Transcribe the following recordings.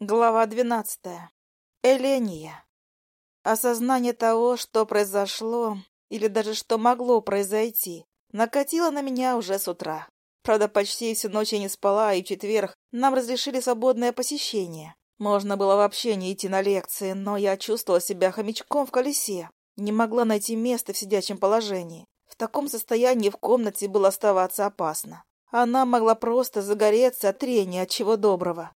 Глава двенадцатая. Эления. Осознание того, что произошло, или даже что могло произойти, накатило на меня уже с утра. Правда, почти всю ночь я не спала, и в четверг нам разрешили свободное посещение. Можно было вообще не идти на лекции, но я чувствовала себя хомячком в колесе. Не могла найти место в сидячем положении. В таком состоянии в комнате было оставаться опасно. Она могла просто загореться от трения от чего доброго.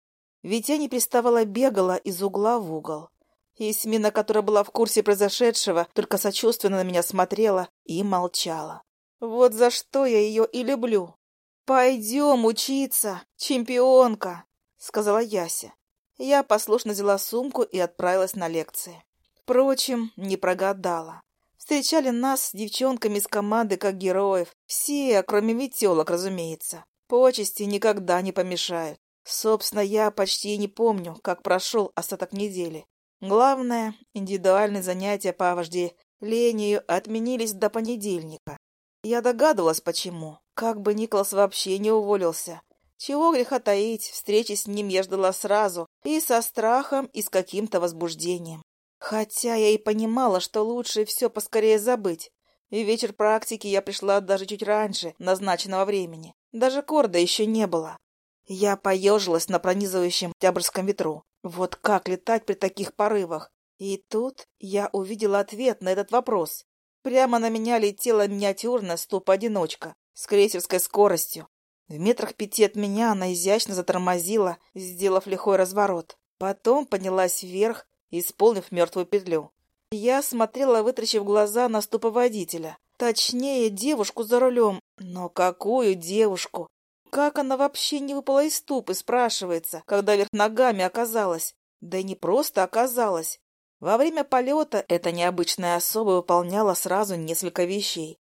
Ведь я непреставала бегала из угла в угол. Есмина, которая была в курсе произошедшего, только сочувственно на меня смотрела и молчала. Вот за что я ее и люблю. «Пойдем учиться, чемпионка!» — сказала Яся. Я послушно взяла сумку и отправилась на лекции. Впрочем, не прогадала. Встречали нас с девчонками из команды как героев. Все, кроме метелок, разумеется. Почести никогда не помешают. Собственно, я почти не помню, как прошел остаток недели. Главное, индивидуальные занятия по вожделению отменились до понедельника. Я догадывалась, почему. Как бы Николас вообще не уволился. Чего греха таить, встречи с ним я ждала сразу, и со страхом, и с каким-то возбуждением. Хотя я и понимала, что лучше все поскорее забыть. И вечер практики я пришла даже чуть раньше назначенного времени. Даже корда еще не было. Я поежилась на пронизывающем октябрьском ветру. Вот как летать при таких порывах? И тут я увидела ответ на этот вопрос. Прямо на меня летела миниатюрная ступа-одиночка с крейсерской скоростью. В метрах пяти от меня она изящно затормозила, сделав лихой разворот. Потом поднялась вверх, исполнив мертвую петлю. Я смотрела, вытращив глаза на ступоводителя. Точнее, девушку за рулем. Но какую девушку? Как она вообще не выпала из ступы, спрашивается, когда вверх ногами оказалась? Да и не просто оказалась. Во время полета эта необычная особа выполняла сразу несколько вещей.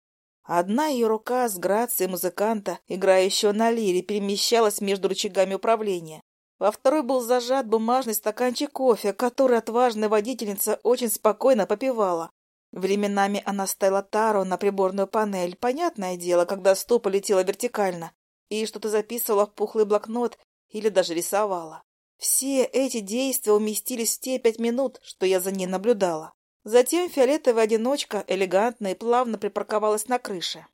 Одна ее рука с грацией музыканта, играющего на лире, перемещалась между рычагами управления. Во второй был зажат бумажный стаканчик кофе, который отважная водительница очень спокойно попивала. Временами она ставила тару на приборную панель. Понятное дело, когда стопа летела вертикально и что-то записывала в пухлый блокнот или даже рисовала. Все эти действия уместились в те пять минут, что я за ней наблюдала. Затем фиолетовая одиночка элегантно и плавно припарковалась на крыше.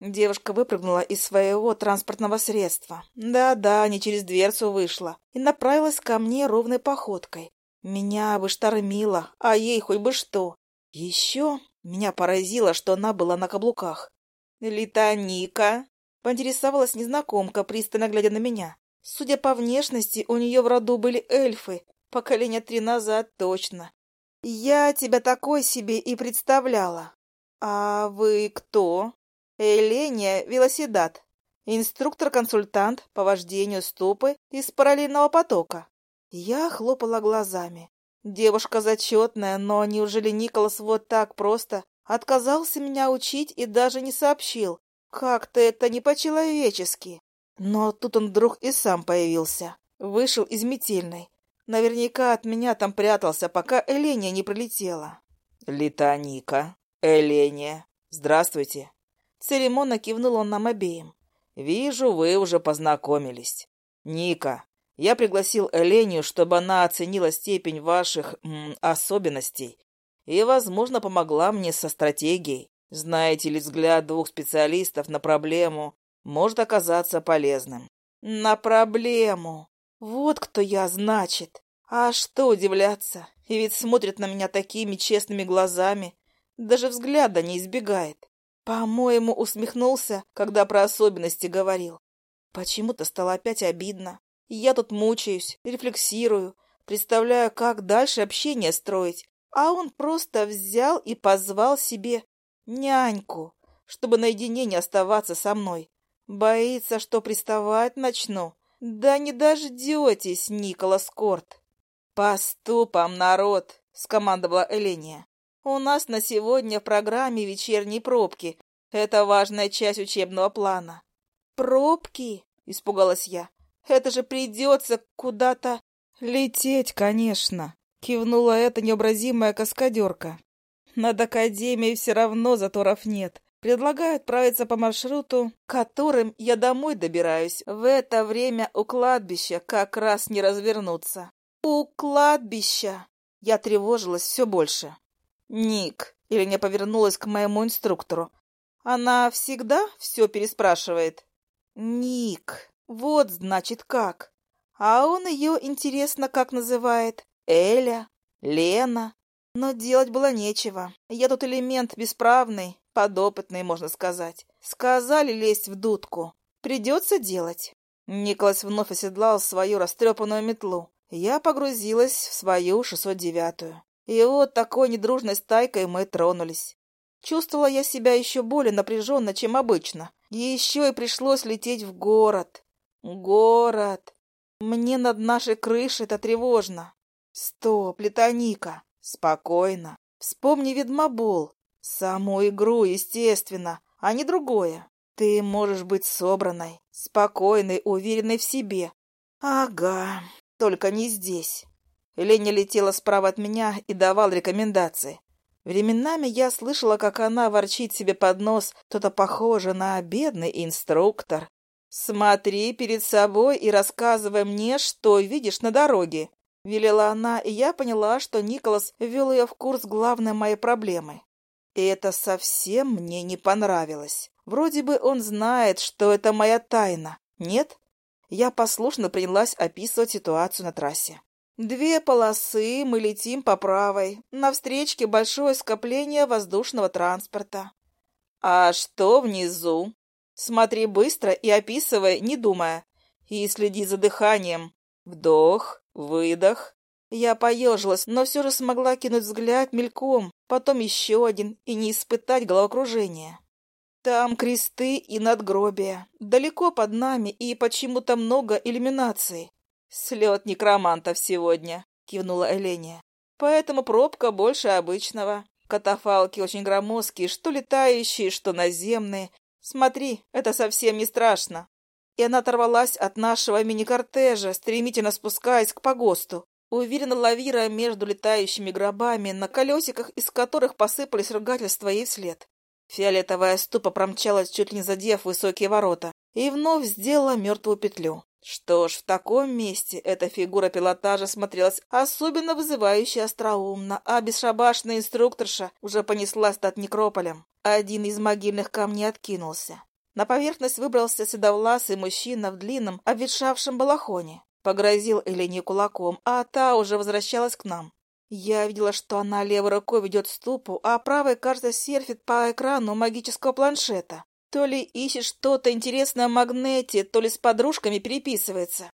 Девушка выпрыгнула из своего транспортного средства. Да-да, не через дверцу вышла. И направилась ко мне ровной походкой. Меня бы штормило, а ей хоть бы что. Еще меня поразило, что она была на каблуках. «Литоника!» Поинтересовалась незнакомка, пристально глядя на меня. Судя по внешности, у нее в роду были эльфы. Поколение три назад точно. Я тебя такой себе и представляла. А вы кто? Эления Велоседат. Инструктор-консультант по вождению ступы из параллельного потока. Я хлопала глазами. Девушка зачетная, но неужели Николас вот так просто отказался меня учить и даже не сообщил, как-то это не по-человечески. Но тут он вдруг и сам появился. Вышел из метельной. Наверняка от меня там прятался, пока Эления не прилетела. «Литоника, Эления, здравствуйте!» Церемонно кивнул он нам обеим. «Вижу, вы уже познакомились. Ника, я пригласил Элению, чтобы она оценила степень ваших м, особенностей и, возможно, помогла мне со стратегией. Знаете ли, взгляд двух специалистов на проблему может оказаться полезным. На проблему. Вот кто я, значит. А что удивляться? И ведь смотрит на меня такими честными глазами. Даже взгляда не избегает. По-моему, усмехнулся, когда про особенности говорил. Почему-то стало опять обидно. Я тут мучаюсь, рефлексирую, представляю, как дальше общение строить. А он просто взял и позвал себе Няньку, чтобы наедине не оставаться со мной. Боится, что приставать начну. Да не дождетесь, Николас Корт. Поступом, народ, скомандовала Эления. У нас на сегодня в программе вечерние пробки. Это важная часть учебного плана. Пробки? Испугалась я. Это же придется куда-то... Лететь, конечно, кивнула эта необразимая каскадерка. Над Академией все равно заторов нет. Предлагаю отправиться по маршруту, которым я домой добираюсь. В это время у кладбища как раз не развернуться. «У кладбища!» Я тревожилась все больше. «Ник!» Или не повернулась к моему инструктору. «Она всегда все переспрашивает?» «Ник! Вот, значит, как!» А он ее, интересно, как называет? Эля? Лена? Но делать было нечего. Я тут элемент бесправный, подопытный, можно сказать. Сказали лезть в дудку. Придется делать. Николас вновь оседлал свою растрепанную метлу. Я погрузилась в свою 609-ю. И вот такой недружной стайкой мы тронулись. Чувствовала я себя еще более напряженно, чем обычно. Еще и пришлось лететь в город. Город. Мне над нашей крышей это тревожно. Стоп, Летоника. Спокойно. Вспомни ведьмобол. Саму игру, естественно, а не другое. Ты можешь быть собранной, спокойной, уверенной в себе. Ага, только не здесь. Леня летела справа от меня и давал рекомендации. Временами я слышала, как она ворчит себе под нос, что-то похоже на бедный инструктор. «Смотри перед собой и рассказывай мне, что видишь на дороге», — велела она, и я поняла, что Николас ввел ее в курс главной моей проблемы. И это совсем мне не понравилось. Вроде бы он знает, что это моя тайна. Нет? Я послушно принялась описывать ситуацию на трассе. Две полосы, мы летим по правой. На встречке большое скопление воздушного транспорта. А что внизу? Смотри быстро и описывай, не думая. И следи за дыханием. Вдох, выдох. Я поежилась, но все же смогла кинуть взгляд мельком, потом еще один, и не испытать головокружения. Там кресты и надгробия. Далеко под нами и почему-то много иллюминаций. Слет некромантов сегодня, кивнула Эления. Поэтому пробка больше обычного. Катафалки очень громоздкие, что летающие, что наземные. Смотри, это совсем не страшно. И она оторвалась от нашего мини-кортежа, стремительно спускаясь к погосту, уверенно лавируя между летающими гробами, на колесиках, из которых посыпались ругательства ей вслед. Фиолетовая ступа промчалась, чуть ли не задев высокие ворота, и вновь сделала мертвую петлю. Что ж, в таком месте эта фигура пилотажа смотрелась особенно вызывающе остроумно, а бесшабашная инструкторша уже понеслась над некрополем. Один из могильных камней откинулся. На поверхность выбрался седовласый мужчина в длинном, обветшавшем балахоне. Погрозил Элене кулаком, а та уже возвращалась к нам. Я видела, что она левой рукой ведет ступу, а правой, кажется, серфит по экрану магического планшета. То ли ищет что-то интересное в магнете, то ли с подружками переписывается.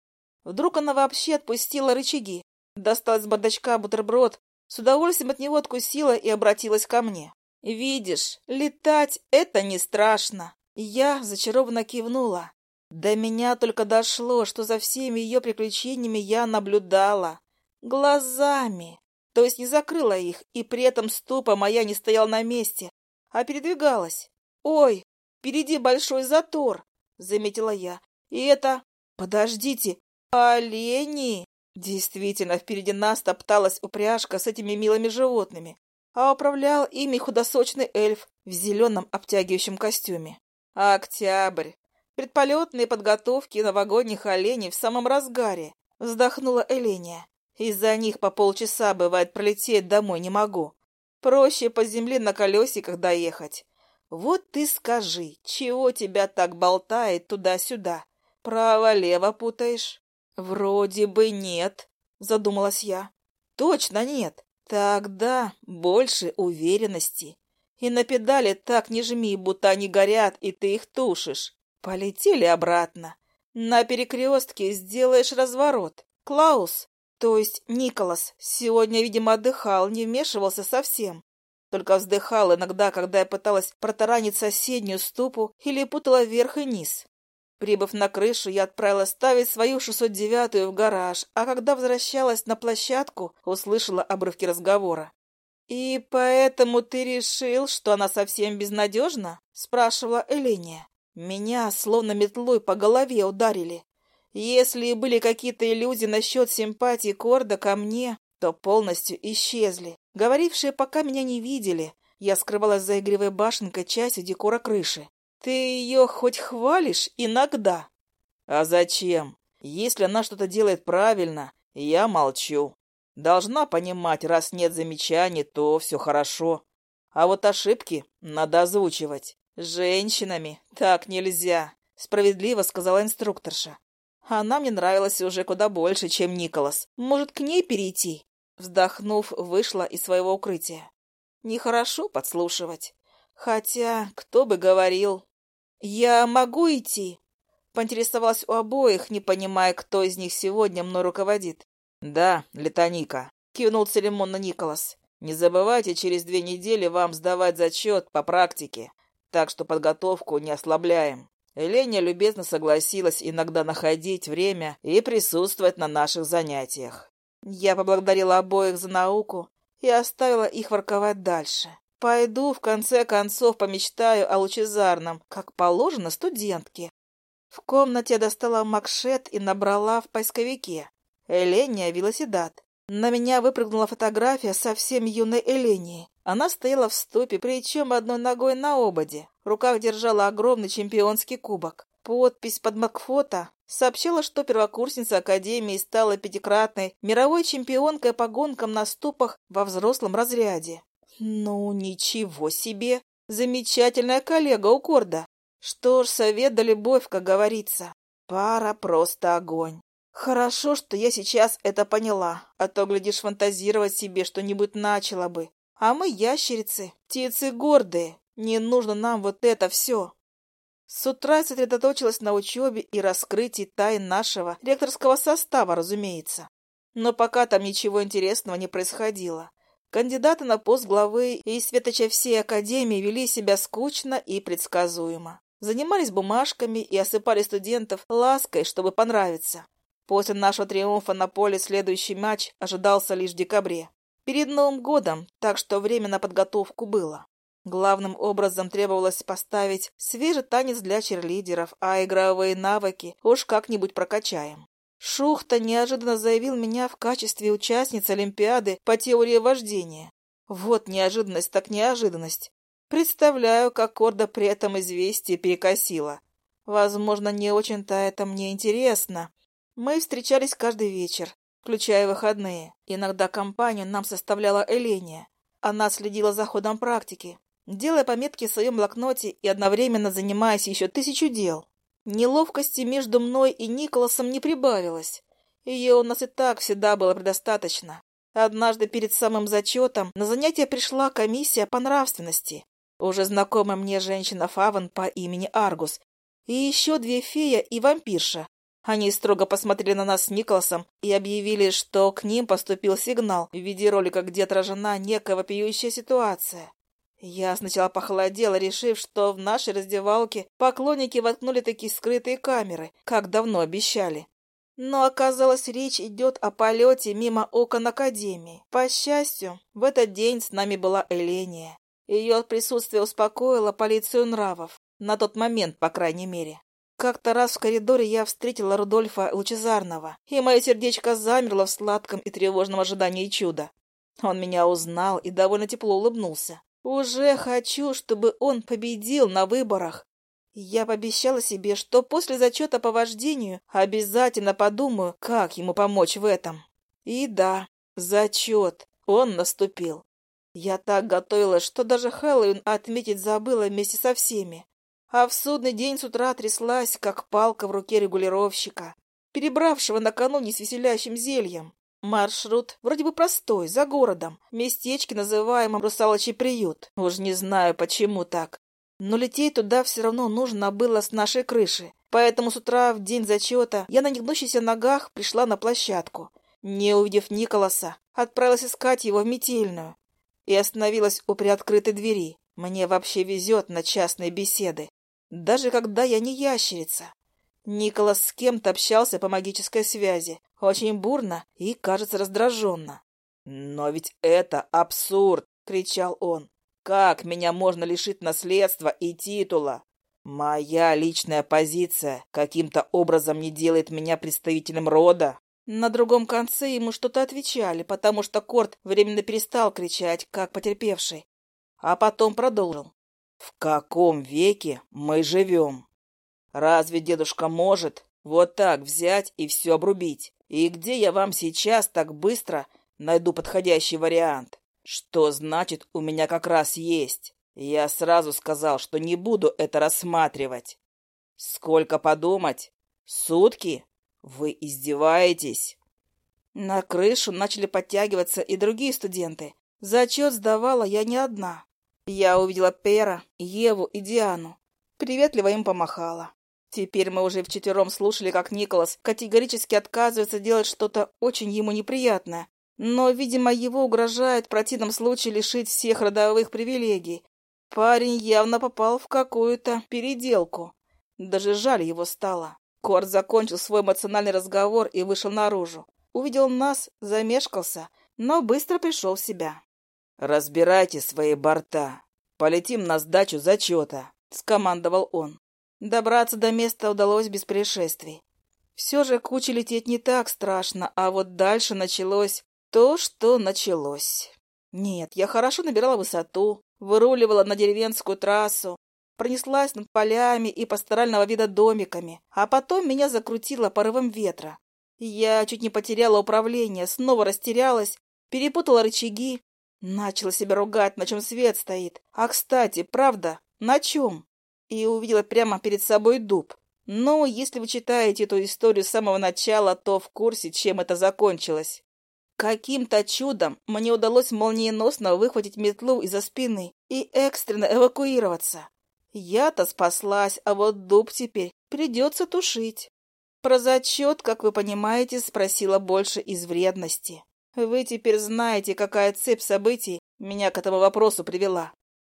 Вдруг она вообще отпустила рычаги, достала из бардачка бутерброд, с удовольствием от него откусила и обратилась ко мне. «Видишь, летать — это не страшно!» Я зачарованно кивнула. До меня только дошло, что за всеми ее приключениями я наблюдала. Глазами. То есть не закрыла их, и при этом ступа моя не стояла на месте, а передвигалась. «Ой, Впереди большой затор, — заметила я. И это... Подождите, олени! Действительно, впереди нас топталась упряжка с этими милыми животными, а управлял ими худосочный эльф в зеленом обтягивающем костюме. Октябрь. Предполетные подготовки новогодних оленей в самом разгаре. Вздохнула Эления. Из-за них по полчаса, бывает, пролететь домой не могу. Проще по земле на колесиках доехать. Вот ты скажи, чего тебя так болтает туда-сюда? Право-лево путаешь? Вроде бы нет, задумалась я. Точно нет. Тогда больше уверенности. И на педали так не жми, будто они горят, и ты их тушишь. Полетели обратно. На перекрестке сделаешь разворот. Клаус, то есть Николас, сегодня, видимо, отдыхал, не вмешивался совсем. Только вздыхал иногда, когда я пыталась протаранить соседнюю ступу или путала вверх и низ. Прибыв на крышу, я отправилась ставить свою 609-ю в гараж, а когда возвращалась на площадку, услышала обрывки разговора. «И поэтому ты решил, что она совсем безнадежна?» — спрашивала Эления. Меня словно метлой по голове ударили. Если были какие-то иллюзии насчет симпатии Корда ко мне, то полностью исчезли. Говорившие пока меня не видели. Я скрывалась за игривой башенкой частью декора крыши. Ты ее хоть хвалишь иногда? А зачем? Если она что-то делает правильно, Я молчу. Должна понимать, раз нет замечаний, то все хорошо. А вот ошибки надо озвучивать. Женщинами так нельзя, справедливо сказала инструкторша. Она мне нравилась уже куда больше, чем Николас. Может, к ней перейти? Вздохнув, вышла из своего укрытия. Нехорошо подслушивать. Хотя, кто бы говорил. «Я могу идти?» Поинтересовалась у обоих, не понимая, кто из них сегодня мной руководит. «Да, Летоника», — кивнул церемонно Николас. «Не забывайте через две недели вам сдавать зачет по практике, так что подготовку не ослабляем». Леня любезно согласилась иногда находить время и присутствовать на наших занятиях. Я поблагодарила обоих за науку и оставила их ворковать дальше. Пойду, в конце концов, помечтаю о лучезарном, как положено студентке. В комнате достала макшет и набрала в поисковике. Эления велосипед. На меня выпрыгнула фотография совсем юной Элении. Она стояла в стопе, причем одной ногой на ободе. В руках держала огромный чемпионский кубок. Подпись под Макфото сообщила, что первокурсница Академии стала пятикратной мировой чемпионкой по гонкам на ступах во взрослом разряде. Ну, ничего себе! Замечательная коллега у Корда. Что ж, совет да любовь, как говорится. Пара просто огонь. Хорошо, что я сейчас это поняла, а то, глядишь, фантазировать себе что-нибудь начала бы. А мы ящерицы, птицы гордые. Не нужно нам вот это все. С утра сосредоточилась на учебе и раскрытии тайн нашего ректорского состава, разумеется. Но пока там ничего интересного не происходило. Кандидаты на пост главы и светоча всей академии вели себя скучно и предсказуемо. Занимались бумажками и осыпали студентов лаской, чтобы понравиться. После нашего триумфа на поле следующий матч ожидался лишь в декабре. Перед Новым годом, так что время на подготовку было. Главным образом требовалось поставить свежий танец для черлидеров, а игровые навыки уж как-нибудь прокачаем. Шухта неожиданно заявил меня в качестве участницы Олимпиады по теории вождения. Вот неожиданность так неожиданность. Представляю, как Корда при этом известие перекосила. Возможно, не очень-то это мне интересно. Мы встречались каждый вечер, включая выходные. Иногда компанию нам составляла Эления. Она следила за ходом практики, делая пометки в своем блокноте и одновременно занимаясь еще тысячу дел. Неловкости между мной и Николасом не прибавилось. Ее у нас и так всегда было предостаточно. Однажды перед самым зачетом на занятие пришла комиссия по нравственности. Уже знакомая мне женщина Фаван по имени Аргус и еще две фея и вампирша. Они строго посмотрели на нас с Николасом и объявили, что к ним поступил сигнал в виде ролика, где отражена некая вопиющая ситуация. Я сначала похолодела, решив, что в нашей раздевалке поклонники воткнули такие скрытые камеры, как давно обещали. Но оказалось, речь идет о полете мимо окон Академии. По счастью, в этот день с нами была Эления. Ее присутствие успокоило полицию нравов. На тот момент, по крайней мере. Как-то раз в коридоре я встретила Рудольфа Лучезарного, и мое сердечко замерло в сладком и тревожном ожидании чуда. Он меня узнал и довольно тепло улыбнулся. Уже хочу, чтобы он победил на выборах. Я пообещала себе, что после зачета по вождению обязательно подумаю, как ему помочь в этом. И да, зачет. Он наступил. Я так готовилась, что даже Хэллоуин отметить забыла вместе со всеми. А в судный день с утра тряслась, как палка в руке регулировщика, перебравшего накануне с веселящим зельем. Маршрут вроде бы простой, за городом. Местечки, называемом «Русалочий приют». Уж не знаю, почему так. Но лететь туда все равно нужно было с нашей крыши. Поэтому с утра, в день зачета, я на негнущихся ногах пришла на площадку. Не увидев Николаса, отправилась искать его в метельную. И остановилась у приоткрытой двери. Мне вообще везет на частные беседы. Даже когда я не ящерица. Николас с кем-то общался по магической связи, очень бурно и, кажется, раздраженно. «Но ведь это абсурд!» — кричал он. «Как меня можно лишить наследства и титула? Моя личная позиция каким-то образом не делает меня представителем рода». На другом конце ему что-то отвечали, потому что Корт временно перестал кричать, как потерпевший, а потом продолжил. «В каком веке мы живем? Разве дедушка может вот так взять и все обрубить? И где я вам сейчас так быстро найду подходящий вариант? Что значит, у меня как раз есть? Я сразу сказал, что не буду это рассматривать. Сколько подумать? Сутки? Вы издеваетесь? На крышу начали подтягиваться и другие студенты. Зачет сдавала я не одна. Я увидела Пера, Еву и Диану. Приветливо им помахала. Теперь мы уже вчетвером слушали, как Николас категорически отказывается делать что-то очень ему неприятное. Но, видимо, его угрожает в противном случае лишить всех родовых привилегий. Парень явно попал в какую-то переделку. Даже жаль его стало. Корт закончил свой эмоциональный разговор и вышел наружу. Увидел нас, замешкался, но быстро пришел в себя. «Разбирайте свои борта. Полетим на сдачу зачета», — скомандовал он. Добраться до места удалось без происшествий. Все же куче лететь не так страшно, а вот дальше началось то, что началось. Нет, я хорошо набирала высоту, выруливала на деревенскую трассу, пронеслась над полями и пасторального вида домиками, а потом меня закрутило порывом ветра. Я чуть не потеряла управление, снова растерялась, перепутала рычаги, начала себя ругать, на чем свет стоит. А, кстати, правда, на чем? и увидела прямо перед собой дуб. Но если вы читаете эту историю с самого начала, то в курсе, чем это закончилось. Каким-то чудом мне удалось молниеносно выхватить метлу из-за спины и экстренно эвакуироваться. Я-то спаслась, а вот дуб теперь придется тушить. Про зачет, как вы понимаете, спросила больше из вредности. Вы теперь знаете, какая цепь событий меня к этому вопросу привела.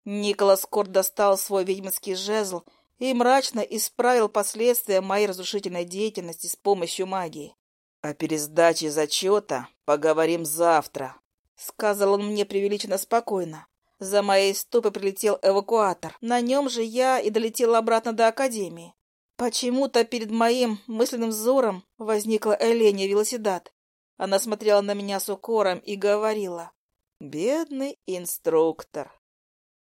Николас Корт достал свой ведьминский жезл и мрачно исправил последствия моей разрушительной деятельности с помощью магии. «О пересдаче зачета поговорим завтра», — сказал он мне преувеличенно спокойно. За моей стопой прилетел эвакуатор. На нем же я и долетела обратно до Академии. Почему-то перед моим мысленным взором возникла Эленя Велоседат. Она смотрела на меня с укором и говорила. «Бедный инструктор,